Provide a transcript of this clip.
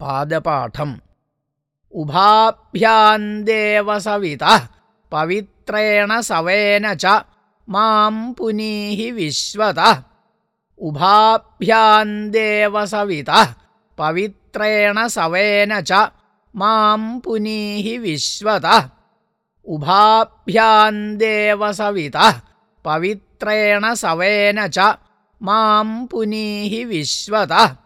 पादपाठम्। उभाभ्यान्देवसवितः पवित्रेण seven च मां पुनीः उभाभ्यां देवसवितः पवित्रेण सवेन च मां पुनीः उभाभ्यां देवसवितः पवित्रेण सवेन च मां पुनीः विश्वतः।